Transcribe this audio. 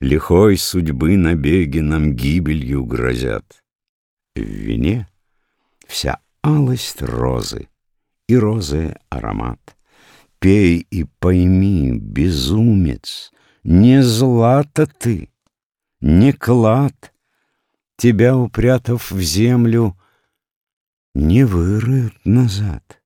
Лихой судьбы набеги нам гибелью грозят. В вине вся алость розы и розы аромат. Пей и пойми, безумец, не злато ты, не клад, Тебя, упрятав в землю, не вырыт назад.